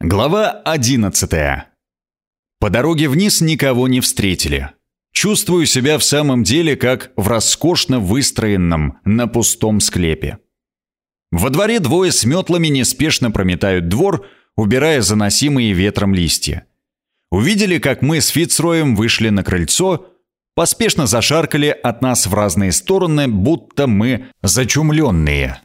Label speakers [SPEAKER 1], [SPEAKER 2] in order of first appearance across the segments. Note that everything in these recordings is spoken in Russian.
[SPEAKER 1] Глава 11. По дороге вниз никого не встретили. Чувствую себя в самом деле как в роскошно выстроенном на пустом склепе. Во дворе двое с метлами неспешно прометают двор, убирая заносимые ветром листья. Увидели, как мы с Фицроем вышли на крыльцо, поспешно зашаркали от нас в разные стороны, будто мы зачумленные.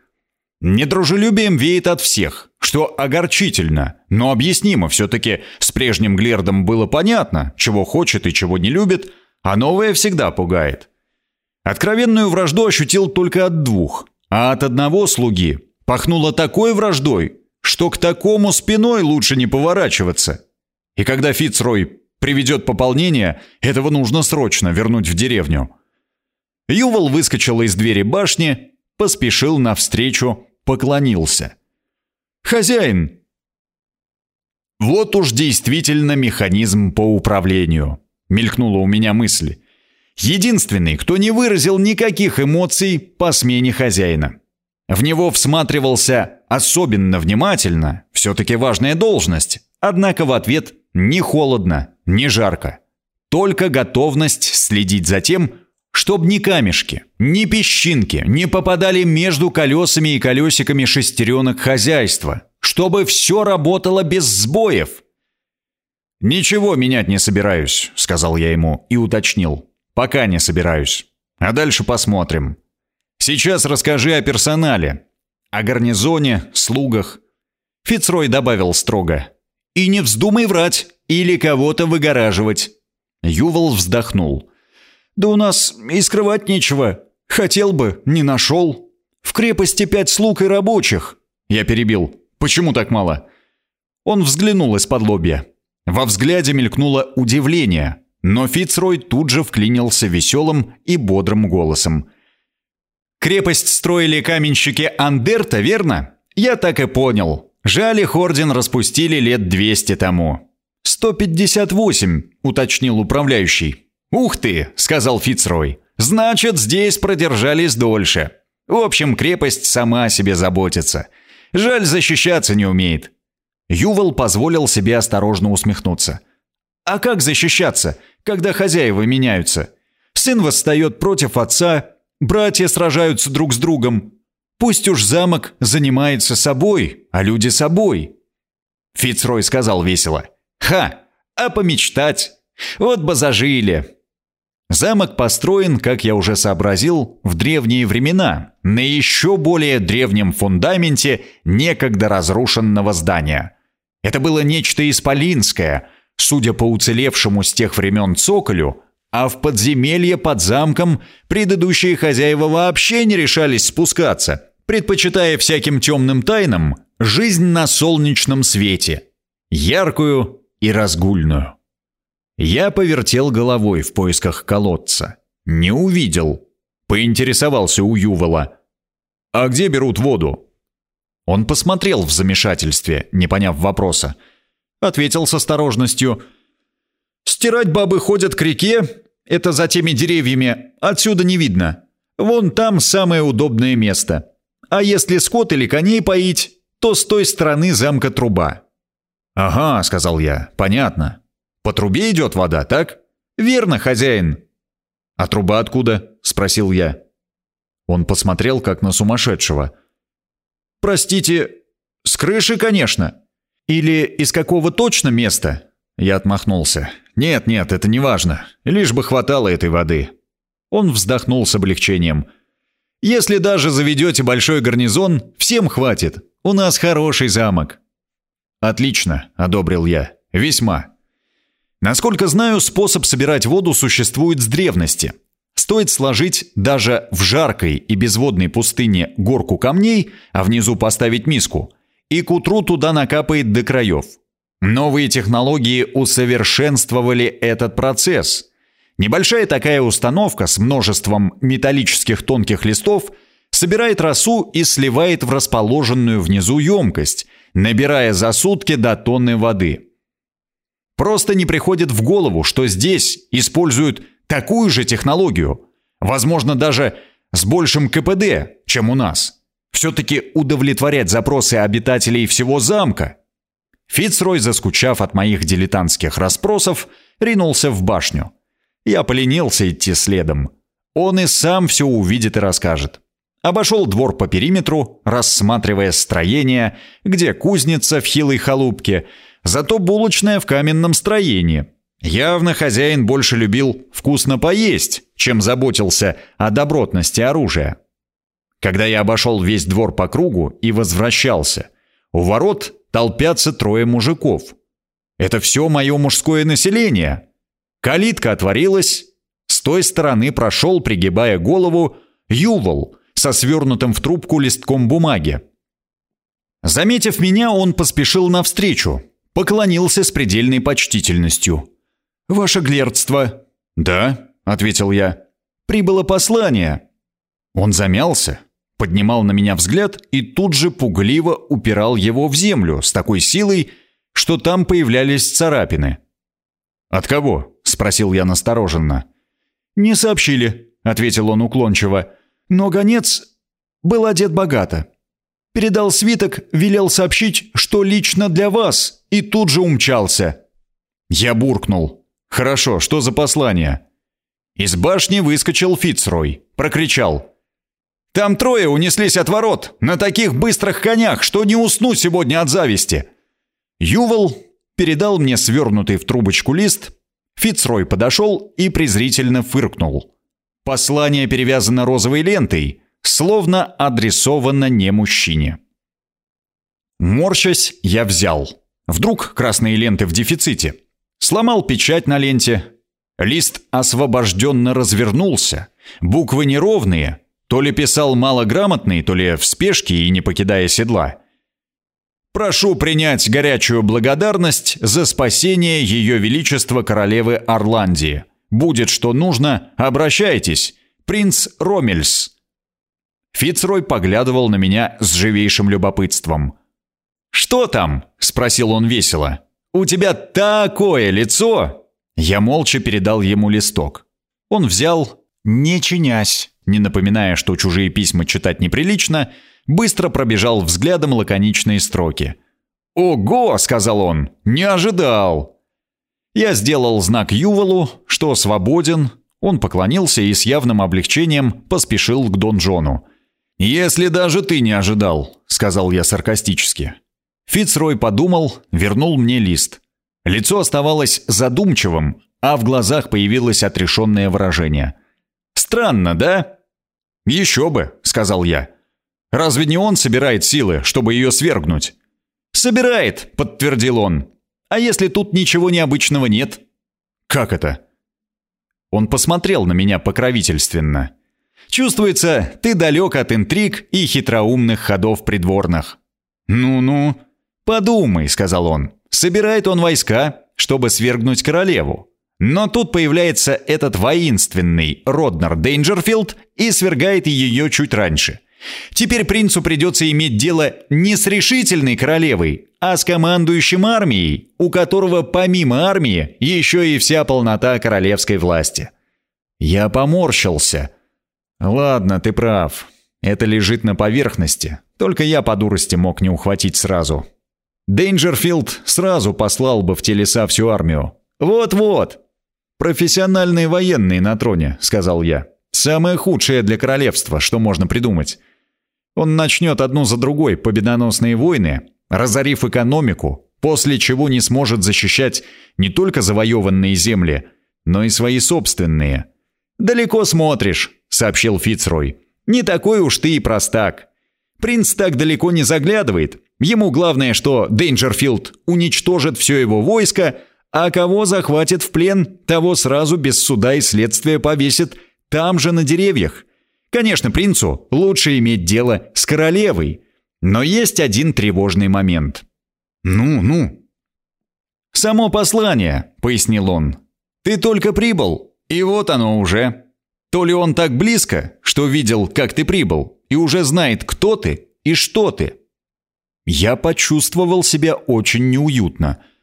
[SPEAKER 1] Недружелюбием веет от всех, что огорчительно, но объяснимо все-таки. С прежним Глердом было понятно, чего хочет и чего не любит, а новое всегда пугает. Откровенную вражду ощутил только от двух, а от одного слуги пахнуло такой враждой, что к такому спиной лучше не поворачиваться. И когда Фицрой приведет пополнение, этого нужно срочно вернуть в деревню. Ювал выскочил из двери башни, поспешил навстречу поклонился. «Хозяин!» «Вот уж действительно механизм по управлению», — мелькнула у меня мысль. «Единственный, кто не выразил никаких эмоций по смене хозяина. В него всматривался особенно внимательно, все-таки важная должность, однако в ответ ни холодно, ни жарко. Только готовность следить за тем, Чтоб ни камешки, ни песчинки не попадали между колесами и колесиками шестеренок хозяйства. Чтобы все работало без сбоев. «Ничего менять не собираюсь», — сказал я ему и уточнил. «Пока не собираюсь. А дальше посмотрим. Сейчас расскажи о персонале. О гарнизоне, слугах». Фицрой добавил строго. «И не вздумай врать или кого-то выгораживать». Ювал вздохнул. Да у нас и скрывать нечего. Хотел бы, не нашел. В крепости пять слуг и рабочих. Я перебил. Почему так мало? Он взглянул из-под лобья. Во взгляде мелькнуло удивление, но Фицрой тут же вклинился веселым и бодрым голосом. «Крепость строили каменщики Андерта, верно? Я так и понял. Жаль, их орден распустили лет двести тому». «Сто пятьдесят восемь», — уточнил управляющий. «Ух ты!» — сказал Фицрой. «Значит, здесь продержались дольше. В общем, крепость сама о себе заботится. Жаль, защищаться не умеет». Ювал позволил себе осторожно усмехнуться. «А как защищаться, когда хозяева меняются? Сын восстает против отца, братья сражаются друг с другом. Пусть уж замок занимается собой, а люди собой». Фицрой сказал весело. «Ха! А помечтать! Вот бы зажили! Замок построен, как я уже сообразил, в древние времена, на еще более древнем фундаменте некогда разрушенного здания. Это было нечто исполинское, судя по уцелевшему с тех времен цоколю, а в подземелье под замком предыдущие хозяева вообще не решались спускаться, предпочитая всяким темным тайнам жизнь на солнечном свете, яркую и разгульную. Я повертел головой в поисках колодца. Не увидел. Поинтересовался у Ювала. «А где берут воду?» Он посмотрел в замешательстве, не поняв вопроса. Ответил с осторожностью. «Стирать бабы ходят к реке. Это за теми деревьями. Отсюда не видно. Вон там самое удобное место. А если скот или коней поить, то с той стороны замка труба». «Ага», — сказал я, — «понятно. По трубе идет вода, так? Верно, хозяин. А труба откуда? Спросил я. Он посмотрел, как на сумасшедшего. Простите, с крыши, конечно. Или из какого точно места? Я отмахнулся. Нет, нет, это не важно. Лишь бы хватало этой воды. Он вздохнул с облегчением. Если даже заведете большой гарнизон, всем хватит. У нас хороший замок. Отлично, одобрил я. Весьма. Насколько знаю, способ собирать воду существует с древности. Стоит сложить даже в жаркой и безводной пустыне горку камней, а внизу поставить миску, и к утру туда накапает до краев. Новые технологии усовершенствовали этот процесс. Небольшая такая установка с множеством металлических тонких листов собирает росу и сливает в расположенную внизу емкость, набирая за сутки до тонны воды – Просто не приходит в голову, что здесь используют такую же технологию, возможно, даже с большим КПД, чем у нас. Все-таки удовлетворять запросы обитателей всего замка. Фицрой, заскучав от моих дилетантских расспросов, ринулся в башню. Я поленился идти следом. Он и сам все увидит и расскажет. Обошел двор по периметру, рассматривая строение, где кузница в хилой халупке, зато булочная в каменном строении. Явно хозяин больше любил вкусно поесть, чем заботился о добротности оружия. Когда я обошел весь двор по кругу и возвращался, у ворот толпятся трое мужиков. Это все мое мужское население. Калитка отворилась. С той стороны прошел, пригибая голову, Ювол со свернутым в трубку листком бумаги. Заметив меня, он поспешил навстречу, поклонился с предельной почтительностью. «Ваше глердство». «Да», — ответил я. «Прибыло послание». Он замялся, поднимал на меня взгляд и тут же пугливо упирал его в землю с такой силой, что там появлялись царапины. «От кого?» — спросил я настороженно. «Не сообщили», — ответил он уклончиво. «Но гонец был одет богато. Передал свиток, велел сообщить, что лично для вас, и тут же умчался». Я буркнул. «Хорошо, что за послание?» Из башни выскочил Фицрой, прокричал. Там трое унеслись от ворот, на таких быстрых конях, что не усну сегодня от зависти. Ювал передал мне свернутый в трубочку лист. Фицрой подошел и презрительно фыркнул. Послание перевязано розовой лентой, словно адресовано не мужчине. Морщась, я взял. Вдруг красные ленты в дефиците. Сломал печать на ленте. Лист освобожденно развернулся. Буквы неровные, то ли писал малограмотный, то ли в спешке и не покидая седла. Прошу принять горячую благодарность за спасение Ее Величества Королевы Орландии. Будет что нужно, обращайтесь. Принц Ромельс. Фицрой поглядывал на меня с живейшим любопытством. «Что там?» — спросил он весело. «У тебя такое лицо!» Я молча передал ему листок. Он взял, не чинясь, не напоминая, что чужие письма читать неприлично, быстро пробежал взглядом лаконичные строки. «Ого!» — сказал он. «Не ожидал!» Я сделал знак Ювалу, что свободен. Он поклонился и с явным облегчением поспешил к донжону. «Если даже ты не ожидал», — сказал я саркастически. Фицрой подумал, вернул мне лист. Лицо оставалось задумчивым, а в глазах появилось отрешенное выражение. Странно, да?» «Еще бы», — сказал я. «Разве не он собирает силы, чтобы ее свергнуть?» «Собирает», — подтвердил он. «А если тут ничего необычного нет?» «Как это?» Он посмотрел на меня покровительственно. «Чувствуется, ты далек от интриг и хитроумных ходов придворных». «Ну-ну». «Подумай», — сказал он. «Собирает он войска, чтобы свергнуть королеву. Но тут появляется этот воинственный Роднер Дейнджерфилд и свергает ее чуть раньше. Теперь принцу придется иметь дело не с решительной королевой, а с командующим армией, у которого помимо армии еще и вся полнота королевской власти. Я поморщился. Ладно, ты прав. Это лежит на поверхности. Только я по дурости мог не ухватить сразу. Дейнджерфилд сразу послал бы в те леса всю армию. Вот-вот, «Профессиональные военные на троне», — сказал я. «Самое худшее для королевства, что можно придумать. Он начнет одну за другой победоносные войны, разорив экономику, после чего не сможет защищать не только завоеванные земли, но и свои собственные». «Далеко смотришь», — сообщил Фицрой. «Не такой уж ты и простак. Принц так далеко не заглядывает. Ему главное, что Дейнджерфилд уничтожит все его войско, а кого захватит в плен, того сразу без суда и следствия повесит там же на деревьях. Конечно, принцу лучше иметь дело с королевой, но есть один тревожный момент. «Ну, ну». «Само послание», — пояснил он. «Ты только прибыл, и вот оно уже. То ли он так близко, что видел, как ты прибыл, и уже знает, кто ты и что ты». Я почувствовал себя очень неуютно —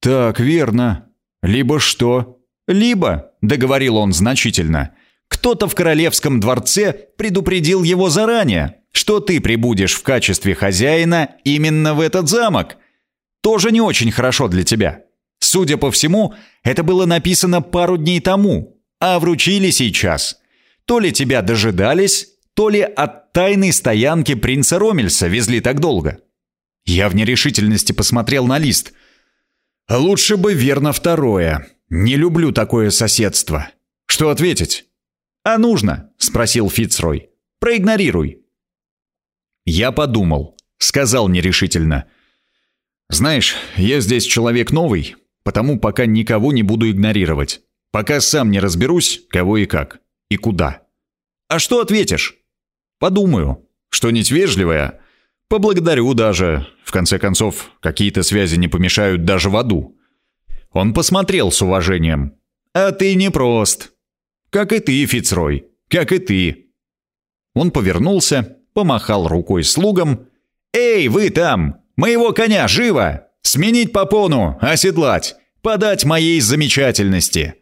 [SPEAKER 1] «Так, верно. Либо что?» «Либо», — договорил он значительно, «кто-то в королевском дворце предупредил его заранее, что ты прибудешь в качестве хозяина именно в этот замок. Тоже не очень хорошо для тебя. Судя по всему, это было написано пару дней тому, а вручили сейчас. То ли тебя дожидались, то ли от тайной стоянки принца Ромельса везли так долго. Я в нерешительности посмотрел на лист. Лучше бы верно второе. Не люблю такое соседство. Что ответить? А нужно, спросил Фицрой. Проигнорируй. Я подумал, сказал нерешительно. Знаешь, я здесь человек новый, потому пока никого не буду игнорировать. Пока сам не разберусь, кого и как, и куда. А что ответишь? Подумаю. Что-нибудь вежливое? Поблагодарю даже. В конце концов, какие-то связи не помешают даже в аду. Он посмотрел с уважением. «А ты не прост. Как и ты, Фицрой. Как и ты». Он повернулся, помахал рукой слугам. «Эй, вы там! Моего коня живо! Сменить попону, оседлать, подать моей замечательности!»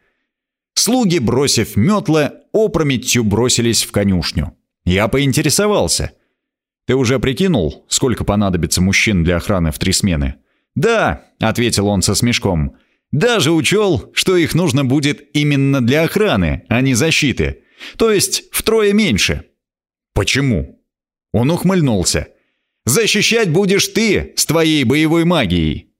[SPEAKER 1] Слуги, бросив метла, опрометью бросились в конюшню. Я поинтересовался. «Ты уже прикинул, сколько понадобится мужчин для охраны в три смены?» «Да», — ответил он со смешком. «Даже учел, что их нужно будет именно для охраны, а не защиты. То есть втрое меньше». «Почему?» Он ухмыльнулся. «Защищать будешь ты с твоей боевой магией.